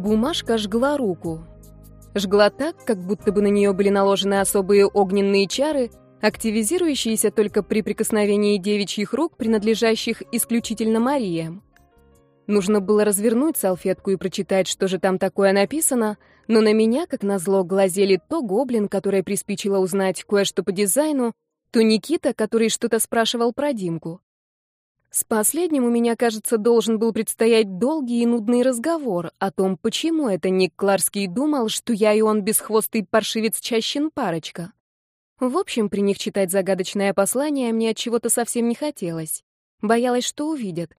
Бумажка жгла руку. Жгла так, как будто бы на нее были наложены особые огненные чары, активизирующиеся только при прикосновении девичьих рук, принадлежащих исключительно Мариям. Нужно было развернуть салфетку и прочитать, что же там такое написано, но на меня, как назло, глазели то гоблин, который приспичило узнать кое-что по дизайну, то Никита, который что-то спрашивал про Димку. С последним у меня, кажется, должен был предстоять долгий и нудный разговор о том, почему это Ник Кларский думал, что я и он бесхвостый паршивец чащин парочка. В общем, при них читать загадочное послание мне от чего-то совсем не хотелось. Боялась, что увидят.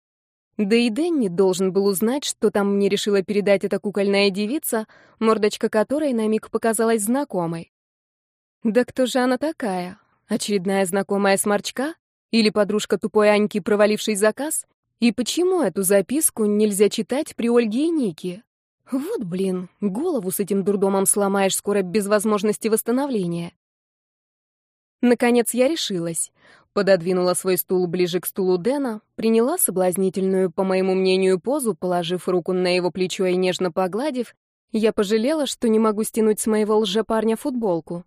Да и Дэнни должен был узнать, что там мне решила передать эта кукольная девица, мордочка которой на миг показалась знакомой. Да кто же она такая? Очередная знакомая сморчка? Или подружка тупой Аньки, провалившей заказ? И почему эту записку нельзя читать при Ольге и Нике? Вот, блин, голову с этим дурдомом сломаешь скоро без возможности восстановления. Наконец я решилась. Пододвинула свой стул ближе к стулу Дэна, приняла соблазнительную, по моему мнению, позу, положив руку на его плечо и нежно погладив, я пожалела, что не могу стянуть с моего лжепарня футболку.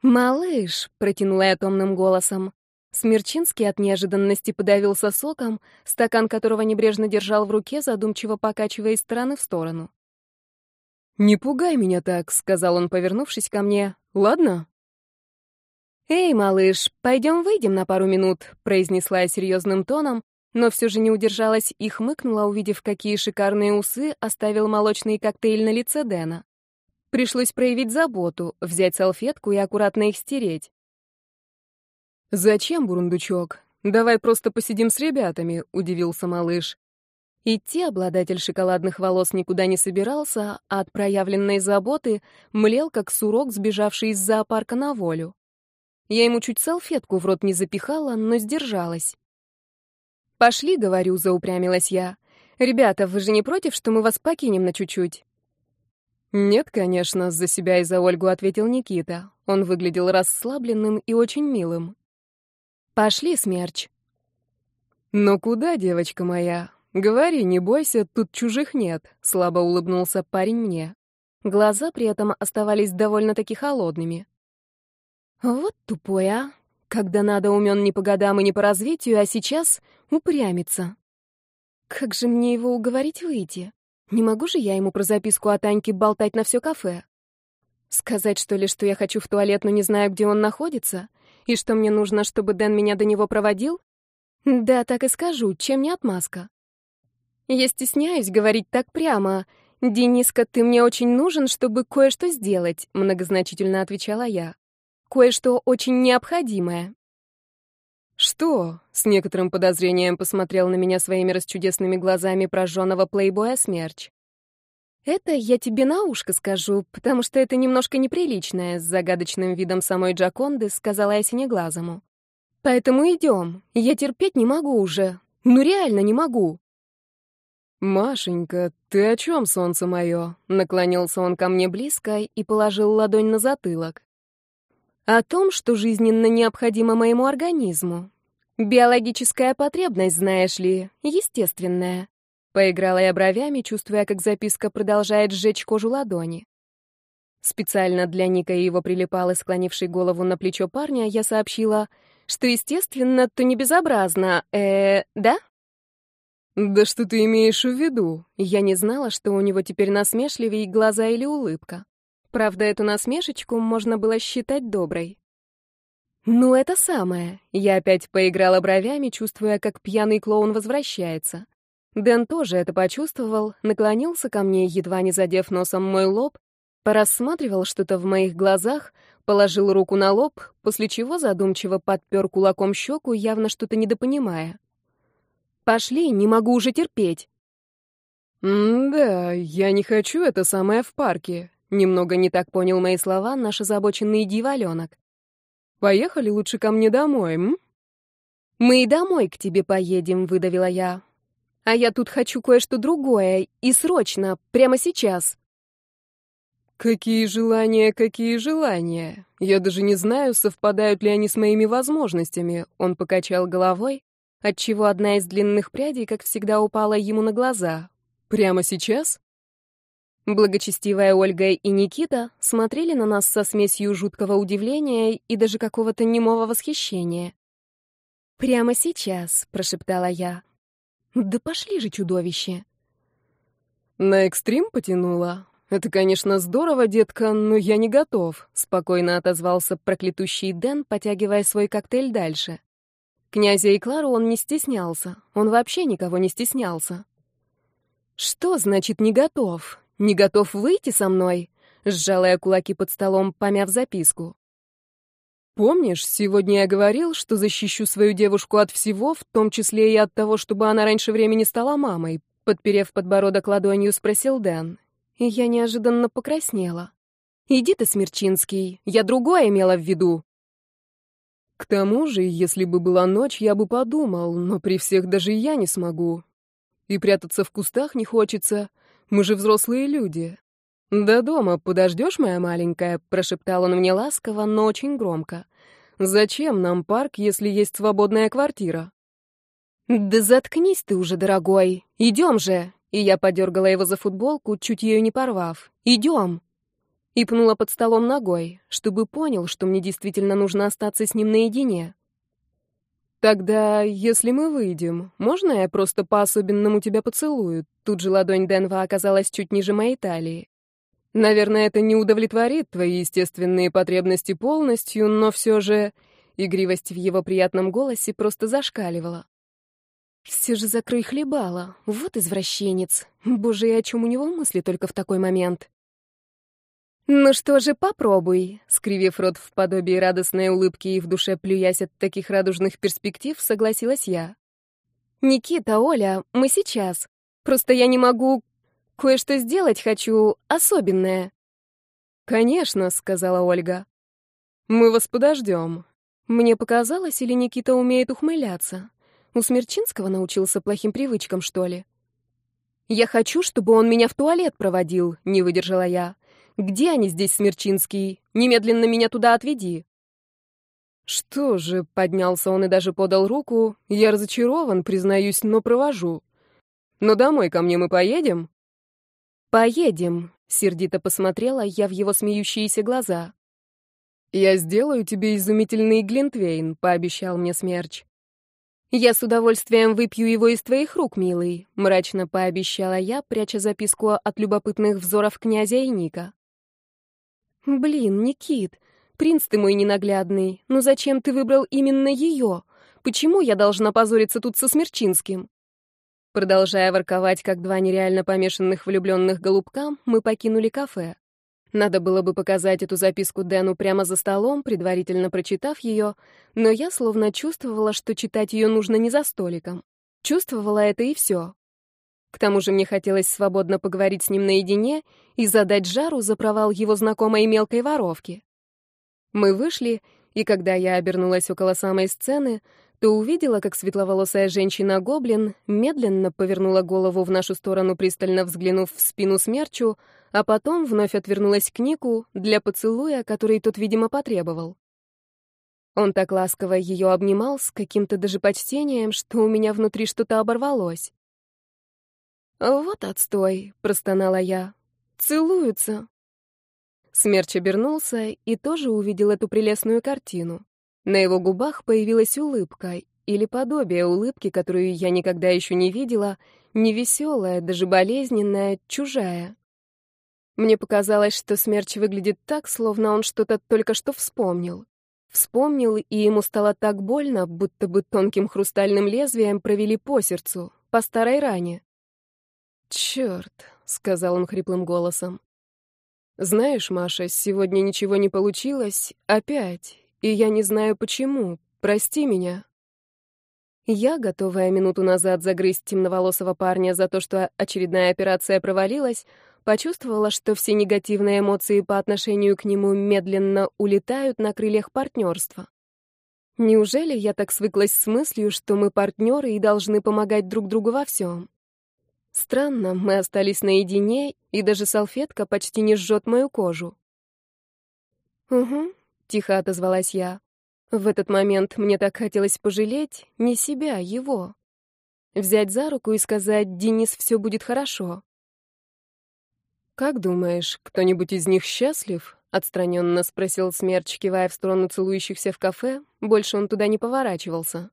«Малыш», — протянула я томным голосом, Смерчинский от неожиданности подавился соком, стакан которого небрежно держал в руке, задумчиво покачивая из стороны в сторону. «Не пугай меня так», — сказал он, повернувшись ко мне. «Ладно?» «Эй, малыш, пойдем выйдем на пару минут», — произнесла я серьезным тоном, но все же не удержалась и хмыкнула, увидев, какие шикарные усы оставил молочный коктейль на лице Дэна. Пришлось проявить заботу, взять салфетку и аккуратно их стереть. «Зачем, бурундучок? Давай просто посидим с ребятами», — удивился малыш. Идти обладатель шоколадных волос никуда не собирался, а от проявленной заботы млел, как сурок, сбежавший из зоопарка на волю. Я ему чуть салфетку в рот не запихала, но сдержалась. «Пошли», — говорю, заупрямилась я. «Ребята, вы же не против, что мы вас покинем на чуть-чуть?» «Нет, конечно», — за себя и за Ольгу ответил Никита. Он выглядел расслабленным и очень милым. «Пошли, смерч». «Но куда, девочка моя? Говори, не бойся, тут чужих нет», — слабо улыбнулся парень мне. Глаза при этом оставались довольно-таки холодными. «Вот тупой, а! Когда надо, умен не по годам и не по развитию, а сейчас упрямится. Как же мне его уговорить выйти? Не могу же я ему про записку от Аньки болтать на все кафе? Сказать, что ли, что я хочу в туалет, но не знаю, где он находится?» И что мне нужно, чтобы Дэн меня до него проводил? Да, так и скажу, чем не отмазка. Я стесняюсь говорить так прямо. «Дениска, ты мне очень нужен, чтобы кое-что сделать», — многозначительно отвечала я. «Кое-что очень необходимое». «Что?» — с некоторым подозрением посмотрел на меня своими расчудесными глазами прожженного плейбоя Смерч. «Это я тебе на ушко скажу, потому что это немножко неприличное», — с загадочным видом самой Джаконды сказала я синеглазому. «Поэтому идем. Я терпеть не могу уже. Ну реально не могу». «Машенька, ты о чем, солнце мое?» — наклонился он ко мне близко и положил ладонь на затылок. «О том, что жизненно необходимо моему организму. Биологическая потребность, знаешь ли, естественная. Поиграла я бровями, чувствуя, как записка продолжает сжечь кожу ладони. Специально для Ника и его прилипалой, склонившей голову на плечо парня, я сообщила, что, естественно, то не безобразно. Э, да? Да что ты имеешь в виду? Я не знала, что у него теперь насмешливее глаза или улыбка. Правда, эту насмешечку можно было считать доброй. Ну, это самое. Я опять поиграла бровями, чувствуя, как пьяный клоун возвращается. Дэн тоже это почувствовал, наклонился ко мне, едва не задев носом мой лоб, порассматривал что-то в моих глазах, положил руку на лоб, после чего задумчиво подпер кулаком щеку, явно что-то недопонимая. «Пошли, не могу уже терпеть». «Да, я не хочу это самое в парке», — немного не так понял мои слова наш озабоченный диваленок. «Поехали лучше ко мне домой, м?» «Мы и домой к тебе поедем», — выдавила я. А я тут хочу кое-что другое, и срочно, прямо сейчас. Какие желания, какие желания? Я даже не знаю, совпадают ли они с моими возможностями. Он покачал головой, отчего одна из длинных прядей, как всегда, упала ему на глаза. Прямо сейчас? Благочестивая Ольга и Никита смотрели на нас со смесью жуткого удивления и даже какого-то немого восхищения. «Прямо сейчас», — прошептала я. «Да пошли же, чудовище!» «На экстрим потянула? Это, конечно, здорово, детка, но я не готов», — спокойно отозвался проклятущий Дэн, потягивая свой коктейль дальше. Князя и Клару он не стеснялся. Он вообще никого не стеснялся. «Что значит «не готов»? Не готов выйти со мной?» Сжала я кулаки под столом, помяв записку. «Помнишь, сегодня я говорил, что защищу свою девушку от всего, в том числе и от того, чтобы она раньше времени стала мамой?» Подперев подбородок ладонью, спросил Дэн. И я неожиданно покраснела. «Иди ты, Смерчинский, я другое имела в виду». К тому же, если бы была ночь, я бы подумал, но при всех даже я не смогу. И прятаться в кустах не хочется. Мы же взрослые люди. До дома подождешь, моя маленькая, прошептал он мне ласково, но очень громко. Зачем нам парк, если есть свободная квартира? Да заткнись ты уже, дорогой. Идем же. И я подергала его за футболку, чуть ее не порвав. Идем и пнула под столом ногой, чтобы понял, что мне действительно нужно остаться с ним наедине. «Тогда, если мы выйдем, можно я просто по-особенному тебя поцелую?» Тут же ладонь Денва оказалась чуть ниже моей талии. «Наверное, это не удовлетворит твои естественные потребности полностью, но все же...» Игривость в его приятном голосе просто зашкаливала. «Все же закрой хлебала. Вот извращенец. Боже, и о чем у него мысли только в такой момент?» «Ну что же, попробуй», — скривив рот в подобии радостной улыбки и в душе плюясь от таких радужных перспектив, согласилась я. «Никита, Оля, мы сейчас. Просто я не могу... Кое-что сделать хочу особенное». «Конечно», — сказала Ольга. «Мы вас подождем». Мне показалось, или Никита умеет ухмыляться. У Смерчинского научился плохим привычкам, что ли? «Я хочу, чтобы он меня в туалет проводил», — не выдержала я. Где они здесь, Смерчинский? Немедленно меня туда отведи. Что же, поднялся он и даже подал руку. Я разочарован, признаюсь, но провожу. Но домой ко мне мы поедем? Поедем, сердито посмотрела я в его смеющиеся глаза. Я сделаю тебе изумительный глинтвейн, пообещал мне Смерч. «Я с удовольствием выпью его из твоих рук, милый», — мрачно пообещала я, пряча записку от любопытных взоров князя и Ника. «Блин, Никит, принц ты мой ненаглядный, но зачем ты выбрал именно ее? Почему я должна позориться тут со Смерчинским?» Продолжая ворковать, как два нереально помешанных влюбленных голубка, мы покинули кафе. Надо было бы показать эту записку Дэну прямо за столом, предварительно прочитав ее, но я словно чувствовала, что читать ее нужно не за столиком. Чувствовала это и все. К тому же мне хотелось свободно поговорить с ним наедине и задать жару за провал его знакомой мелкой воровки. Мы вышли, и когда я обернулась около самой сцены, то увидела, как светловолосая женщина-гоблин медленно повернула голову в нашу сторону, пристально взглянув в спину смерчу, а потом вновь отвернулась к Нику для поцелуя, который тот, видимо, потребовал. Он так ласково ее обнимал с каким-то даже почтением, что у меня внутри что-то оборвалось. «Вот отстой», — простонала я. «Целуются». Смерч обернулся и тоже увидел эту прелестную картину. На его губах появилась улыбка, или подобие улыбки, которую я никогда еще не видела, невеселая, даже болезненная, чужая. Мне показалось, что Смерч выглядит так, словно он что-то только что вспомнил. Вспомнил, и ему стало так больно, будто бы тонким хрустальным лезвием провели по сердцу, по старой ране. «Черт», — сказал он хриплым голосом. «Знаешь, Маша, сегодня ничего не получилось, опять, и я не знаю почему. Прости меня». Я, готовая минуту назад загрызть темноволосого парня за то, что очередная операция провалилась, почувствовала, что все негативные эмоции по отношению к нему медленно улетают на крыльях партнерства. Неужели я так свыклась с мыслью, что мы партнеры и должны помогать друг другу во всем? Странно, мы остались наедине, и даже салфетка почти не жжет мою кожу. «Угу», — тихо отозвалась я. В этот момент мне так хотелось пожалеть не себя, его. Взять за руку и сказать «Денис, все будет хорошо». «Как думаешь, кто-нибудь из них счастлив?» — отстраненно спросил Смерч, кивая в сторону целующихся в кафе. Больше он туда не поворачивался.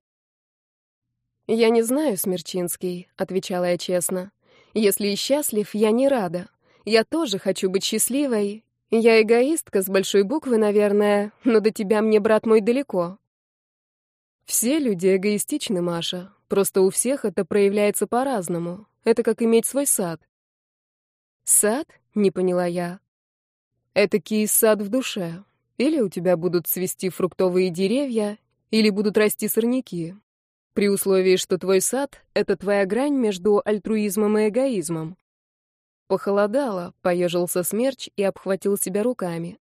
«Я не знаю, Смерчинский», — отвечала я честно. «Если и счастлив, я не рада. Я тоже хочу быть счастливой. Я эгоистка с большой буквы, наверное, но до тебя мне, брат мой, далеко». «Все люди эгоистичны, Маша. Просто у всех это проявляется по-разному. Это как иметь свой сад. «Сад?» — не поняла я. «Этакий сад в душе. Или у тебя будут цвести фруктовые деревья, или будут расти сорняки. При условии, что твой сад — это твоя грань между альтруизмом и эгоизмом». Похолодало, поежился смерч и обхватил себя руками.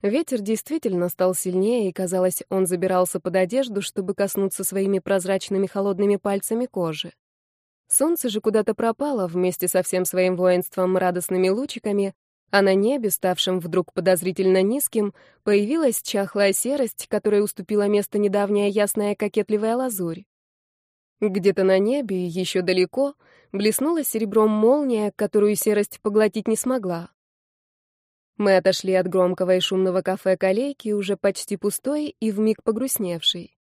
Ветер действительно стал сильнее, и, казалось, он забирался под одежду, чтобы коснуться своими прозрачными холодными пальцами кожи. Солнце же куда-то пропало вместе со всем своим воинством радостными лучиками, а на небе, ставшем вдруг подозрительно низким, появилась чахлая серость, которой уступила место недавняя ясная кокетливая лазурь. Где-то на небе, еще далеко, блеснула серебром молния, которую серость поглотить не смогла. Мы отошли от громкого и шумного кафе «Калейки», уже почти пустой и вмиг погрустневший.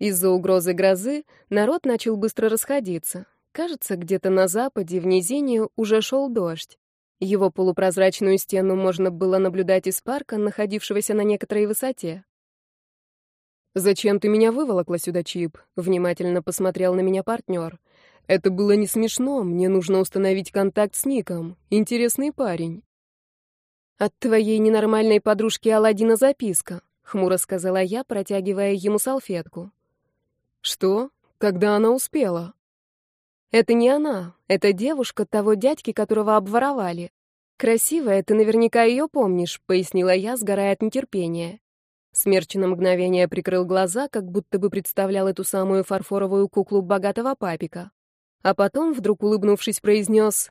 Из-за угрозы грозы народ начал быстро расходиться. Кажется, где-то на западе, в низине, уже шел дождь. Его полупрозрачную стену можно было наблюдать из парка, находившегося на некоторой высоте. «Зачем ты меня выволокла сюда, Чип?» — внимательно посмотрел на меня партнер. «Это было не смешно, мне нужно установить контакт с Ником. Интересный парень». «От твоей ненормальной подружки Аладдина записка», — хмуро сказала я, протягивая ему салфетку. «Что? Когда она успела?» Это не она, это девушка того дядьки, которого обворовали. Красивая, ты наверняка ее помнишь, пояснила я, сгорая от нетерпения. Смерч на мгновение прикрыл глаза, как будто бы представлял эту самую фарфоровую куклу богатого папика. А потом, вдруг улыбнувшись, произнес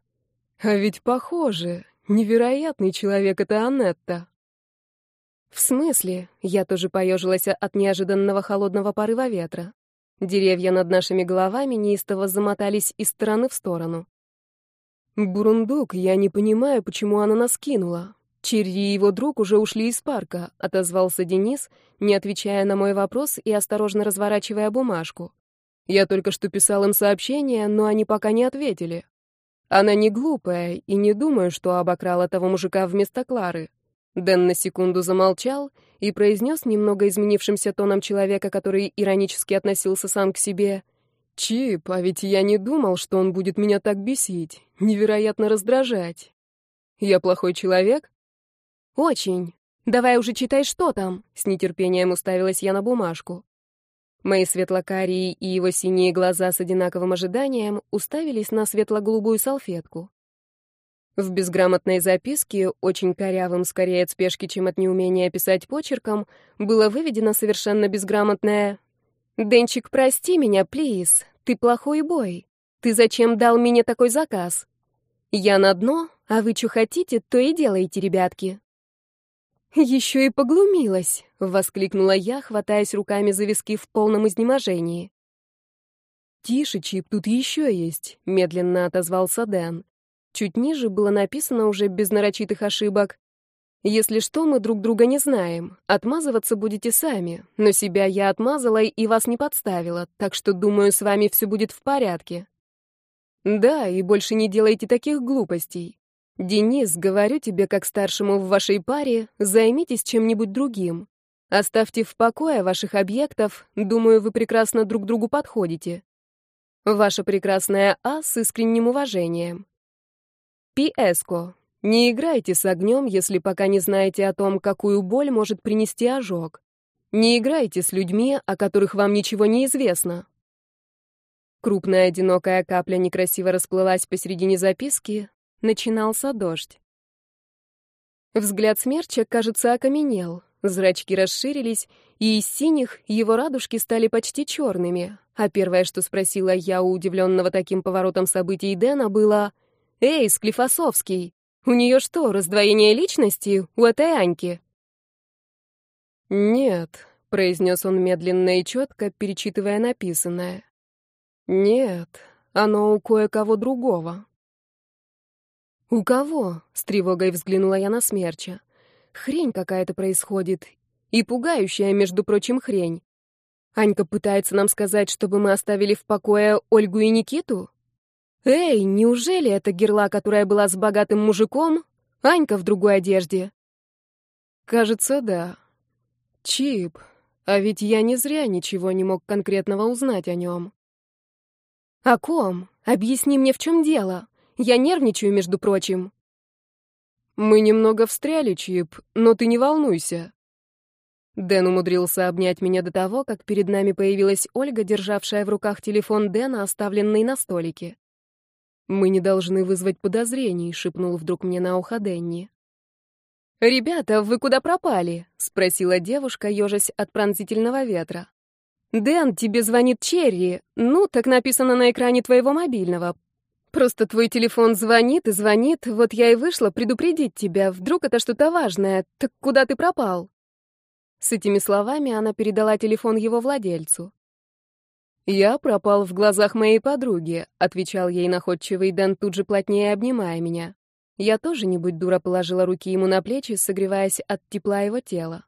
«А ведь похоже, невероятный человек это Аннетта». «В смысле?» — я тоже поежилась от неожиданного холодного порыва ветра. Деревья над нашими головами неистово замотались из стороны в сторону. «Бурундук, я не понимаю, почему она нас кинула. Черри и его друг уже ушли из парка», — отозвался Денис, не отвечая на мой вопрос и осторожно разворачивая бумажку. «Я только что писал им сообщение, но они пока не ответили. Она не глупая, и не думаю, что обокрала того мужика вместо Клары. Дэн на секунду замолчал и произнес немного изменившимся тоном человека, который иронически относился сам к себе. «Чип, а ведь я не думал, что он будет меня так бесить, невероятно раздражать. Я плохой человек?» «Очень. Давай уже читай, что там», — с нетерпением уставилась я на бумажку. Мои светлокарие и его синие глаза с одинаковым ожиданием уставились на светло-голубую салфетку. В безграмотной записке, очень корявым скорее от спешки, чем от неумения писать почерком, было выведено совершенно безграмотное «Денчик, прости меня, плиз, ты плохой бой. Ты зачем дал мне такой заказ? Я на дно, а вы что хотите, то и делаете, ребятки». «Еще и поглумилась!» — воскликнула я, хватаясь руками за виски в полном изнеможении. «Тише, Чип, тут еще есть», — медленно отозвался Дэн. Чуть ниже было написано уже без нарочитых ошибок. «Если что, мы друг друга не знаем. Отмазываться будете сами. Но себя я отмазала и вас не подставила, так что, думаю, с вами все будет в порядке». «Да, и больше не делайте таких глупостей. Денис, говорю тебе, как старшему в вашей паре, займитесь чем-нибудь другим. Оставьте в покое ваших объектов, думаю, вы прекрасно друг другу подходите. Ваша прекрасная А с искренним уважением. Пи-эско. Не играйте с огнем, если пока не знаете о том, какую боль может принести ожог. Не играйте с людьми, о которых вам ничего не известно. Крупная одинокая капля некрасиво расплылась посередине записки. Начинался дождь. Взгляд смерча, кажется, окаменел. Зрачки расширились, и из синих его радужки стали почти черными. А первое, что спросила я у удивленного таким поворотом событий Дэна, было «Эй, Склифосовский, у нее что, раздвоение личности у этой Аньки?» «Нет», — произнес он медленно и четко, перечитывая написанное. «Нет, оно у кое-кого другого». «У кого?» — с тревогой взглянула я на смерча. «Хрень какая-то происходит. И пугающая, между прочим, хрень. Анька пытается нам сказать, чтобы мы оставили в покое Ольгу и Никиту? Эй, неужели это герла, которая была с богатым мужиком, Анька в другой одежде?» «Кажется, да. Чип. А ведь я не зря ничего не мог конкретного узнать о нем». «О ком? Объясни мне, в чем дело?» Я нервничаю, между прочим. Мы немного встряли, Чип, но ты не волнуйся. Дэн умудрился обнять меня до того, как перед нами появилась Ольга, державшая в руках телефон Дэна, оставленный на столике. «Мы не должны вызвать подозрений», — шепнул вдруг мне на ухо Дэнни. «Ребята, вы куда пропали?» — спросила девушка, ежась от пронзительного ветра. «Дэн, тебе звонит Черри. Ну, так написано на экране твоего мобильного. Просто твой телефон звонит и звонит, вот я и вышла предупредить тебя, вдруг это что-то важное. Так куда ты пропал?» С этими словами она передала телефон его владельцу. «Я пропал в глазах моей подруги», — отвечал ей находчивый Дэн, тут же плотнее обнимая меня. Я тоже, не будь дура, положила руки ему на плечи, согреваясь от тепла его тела.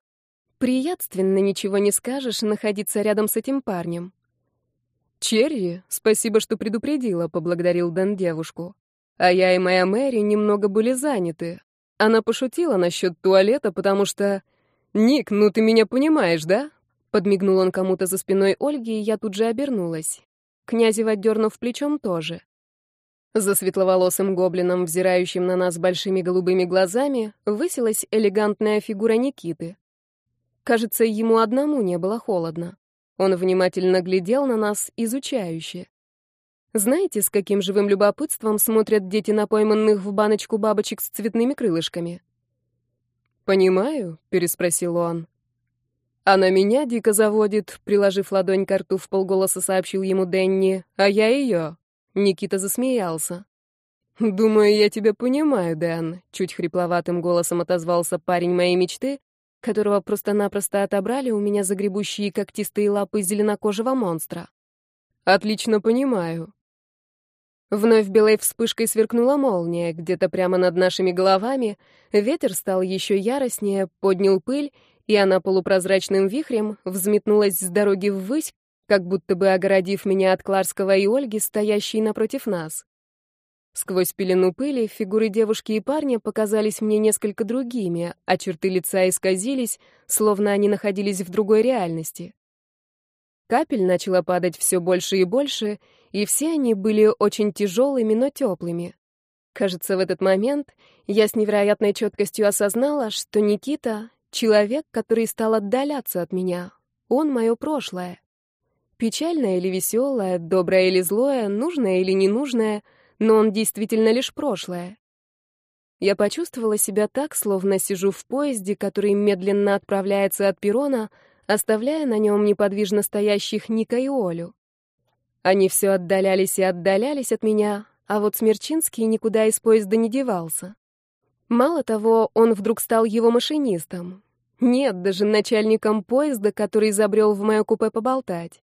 Приятственно, ничего не скажешь, находиться рядом с этим парнем. «Черри, спасибо, что предупредила», — поблагодарил Дэн девушку. «А я и моя Мэри немного были заняты. Она пошутила насчет туалета, потому что... Ник, ну ты меня понимаешь, да?» Подмигнул он кому-то за спиной Ольги, и я тут же обернулась. Князева, дернув плечом, тоже. За светловолосым гоблином, взирающим на нас большими голубыми глазами, высилась элегантная фигура Никиты. Кажется, ему одному не было холодно. Он внимательно глядел на нас, изучающе. Знаете, с каким живым любопытством смотрят дети на пойманных в баночку бабочек с цветными крылышками? «Понимаю», — переспросил он. «Она меня дико заводит», — приложив ладонь к рту в полголоса сообщил ему Дэнни, «а я ее». Никита засмеялся. «Думаю, я тебя понимаю, Дэн», — чуть хрипловатым голосом отозвался парень моей мечты, которого просто-напросто отобрали у меня загребущие когтистые лапы зеленокожего монстра. Отлично понимаю. Вновь белой вспышкой сверкнула молния, где-то прямо над нашими головами, ветер стал еще яростнее, поднял пыль, и она полупрозрачным вихрем взметнулась с дороги ввысь, как будто бы огородив меня от Кларского и Ольги, стоящей напротив нас. Сквозь пелену пыли фигуры девушки и парня показались мне несколько другими, а черты лица исказились, словно они находились в другой реальности. Капель начало падать все больше и больше, и все они были очень тяжелыми, но теплыми. Кажется, в этот момент я с невероятной четкостью осознала, что Никита — человек, который стал отдаляться от меня. Он — мое прошлое. Печальное или веселое, доброе или злое, нужное или ненужное — но он действительно лишь прошлое. Я почувствовала себя так, словно сижу в поезде, который медленно отправляется от перрона, оставляя на нем неподвижно стоящих Ника и Олю. Они все отдалялись и отдалялись от меня, а вот Смерчинский никуда из поезда не девался. Мало того, он вдруг стал его машинистом. Нет, даже начальником поезда, который забрел в мое купе поболтать.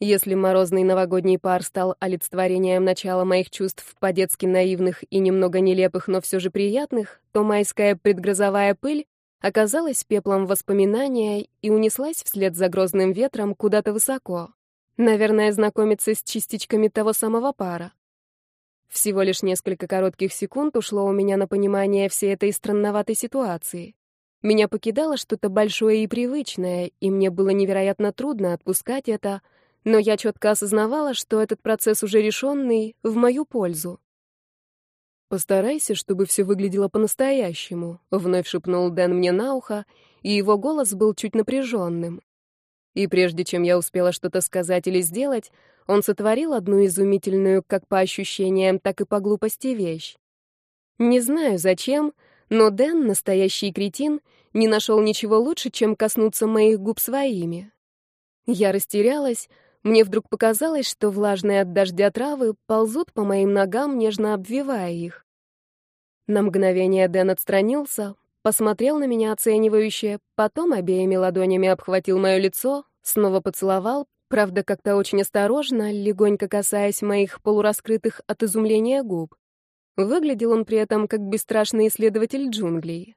Если морозный новогодний пар стал олицетворением начала моих чувств по-детски наивных и немного нелепых, но все же приятных, то майская предгрозовая пыль оказалась пеплом воспоминания и унеслась вслед за грозным ветром куда-то высоко. Наверное, знакомиться с частичками того самого пара. Всего лишь несколько коротких секунд ушло у меня на понимание всей этой странноватой ситуации. Меня покидало что-то большое и привычное, и мне было невероятно трудно отпускать это — но я четко осознавала, что этот процесс уже решенный в мою пользу. «Постарайся, чтобы все выглядело по-настоящему», — вновь шепнул Дэн мне на ухо, и его голос был чуть напряженным. И прежде чем я успела что-то сказать или сделать, он сотворил одну изумительную как по ощущениям, так и по глупости вещь. Не знаю зачем, но Дэн, настоящий кретин, не нашел ничего лучше, чем коснуться моих губ своими. Я растерялась, мне вдруг показалось, что влажные от дождя травы ползут по моим ногам, нежно обвивая их. На мгновение Дэн отстранился, посмотрел на меня оценивающе, потом обеими ладонями обхватил мое лицо, снова поцеловал, правда, как-то очень осторожно, легонько касаясь моих полураскрытых от изумления губ. Выглядел он при этом как бесстрашный исследователь джунглей.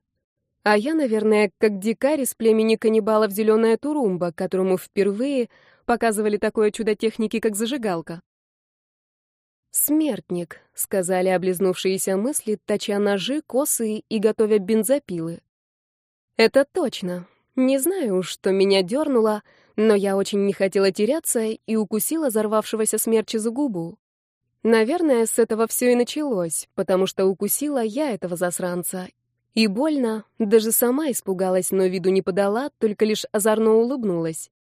А я, наверное, как дикарь из племени каннибалов «Зеленая Турумба», которому впервые показывали такое чудо техники, как зажигалка. «Смертник», — сказали облизнувшиеся мысли, точа ножи, косы и готовя бензопилы. «Это точно. Не знаю, что меня дернуло, но я очень не хотела теряться и укусила взорвавшегося смерча за губу. Наверное, с этого все и началось, потому что укусила я этого засранца. И больно, даже сама испугалась, но виду не подала, только лишь озорно улыбнулась.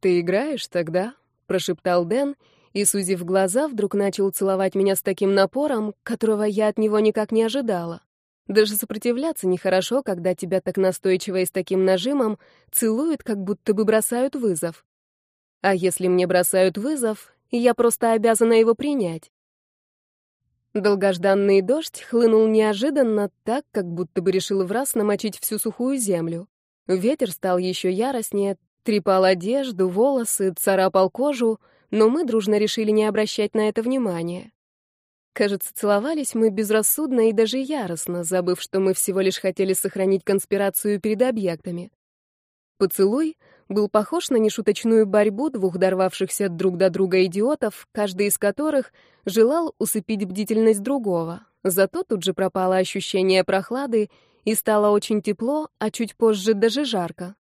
«Ты играешь тогда?» — прошептал Дэн, и, сузив глаза, вдруг начал целовать меня с таким напором, которого я от него никак не ожидала. Даже сопротивляться нехорошо, когда тебя так настойчиво и с таким нажимом целуют, как будто бы бросают вызов. А если мне бросают вызов, я просто обязана его принять. Долгожданный дождь хлынул неожиданно, так, как будто бы решил в раз намочить всю сухую землю. Ветер стал еще яростнее, трепал одежду, волосы, царапал кожу, но мы дружно решили не обращать на это внимания. Кажется, целовались мы безрассудно и даже яростно, забыв, что мы всего лишь хотели сохранить конспирацию перед объектами. Поцелуй был похож на нешуточную борьбу двух дорвавшихся друг до друга идиотов, каждый из которых желал усыпить бдительность другого. Зато тут же пропало ощущение прохлады, и стало очень тепло, а чуть позже даже жарко.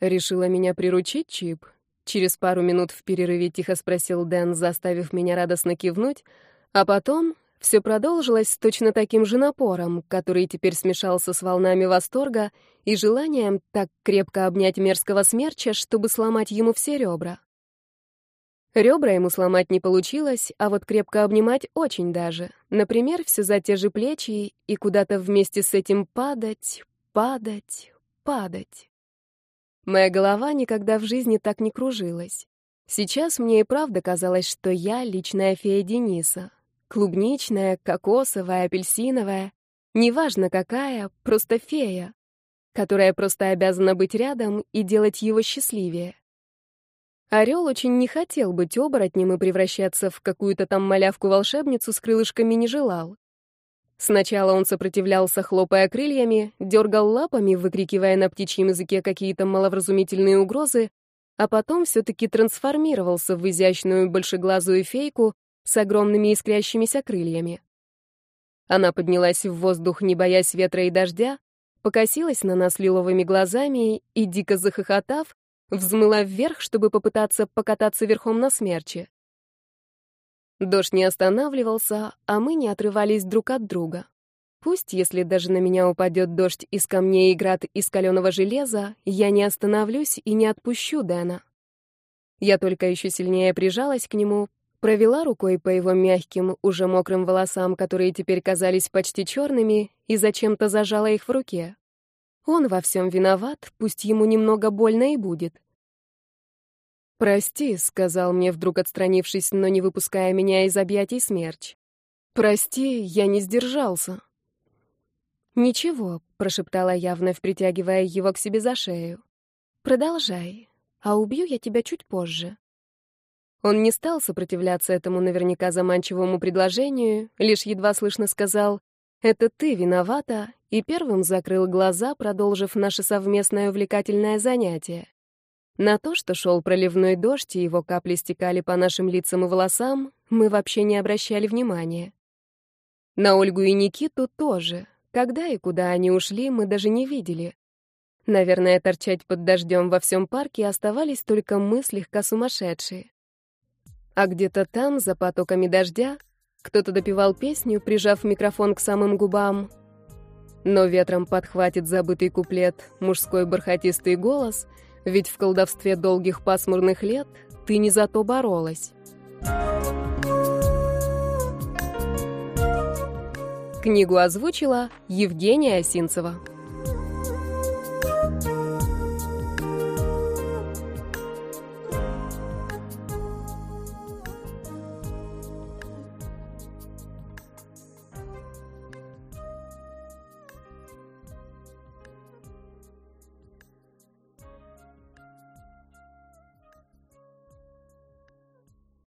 Решила меня приручить, Чип, Через пару минут в перерыве тихо спросил Дэн, заставив меня радостно кивнуть, а потом все продолжилось с точно таким же напором, который теперь смешался с волнами восторга и желанием так крепко обнять мерзкого смерча, чтобы сломать ему все ребра. Ребра ему сломать не получилось, а вот крепко обнимать очень даже. Например, все за те же плечи и куда-то вместе с этим падать, падать, падать. Моя голова никогда в жизни так не кружилась. Сейчас мне и правда казалось, что я личная фея Дениса. Клубничная, кокосовая, апельсиновая. Неважно какая, просто фея, которая просто обязана быть рядом и делать его счастливее. Орел очень не хотел быть оборотнем и превращаться в какую-то там малявку-волшебницу с крылышками не желал. Сначала он сопротивлялся, хлопая крыльями, дергал лапами, выкрикивая на птичьем языке какие-то маловразумительные угрозы, а потом все-таки трансформировался в изящную большеглазую фейку с огромными искрящимися крыльями. Она поднялась в воздух, не боясь ветра и дождя, покосилась на нас лиловыми глазами и, дико захохотав, взмыла вверх, чтобы попытаться покататься верхом на смерче. Дождь не останавливался, а мы не отрывались друг от друга. Пусть, если даже на меня упадет дождь из камней и град из каленого железа, я не остановлюсь и не отпущу Дэна. Я только еще сильнее прижалась к нему, провела рукой по его мягким, уже мокрым волосам, которые теперь казались почти черными, и зачем-то зажала их в руке. Он во всем виноват, пусть ему немного больно и будет. «Прости», — сказал мне, вдруг отстранившись, но не выпуская меня из объятий смерч. «Прости, я не сдержался». «Ничего», — прошептала я, вновь притягивая его к себе за шею. «Продолжай, а убью я тебя чуть позже». Он не стал сопротивляться этому наверняка заманчивому предложению, лишь едва слышно сказал «Это ты виновата», и первым закрыл глаза, продолжив наше совместное увлекательное занятие. На то, что шел проливной дождь, и его капли стекали по нашим лицам и волосам, мы вообще не обращали внимания. На Ольгу и Никиту тоже. Когда и куда они ушли, мы даже не видели. Наверное, торчать под дождем во всем парке оставались только мы слегка сумасшедшие. А где-то там, за потоками дождя, кто-то допевал песню, прижав микрофон к самым губам. Но ветром подхватит забытый куплет мужской бархатистый голос — ведь в колдовстве долгих пасмурных лет ты не за то боролась. Книгу озвучила Евгения Осинцева.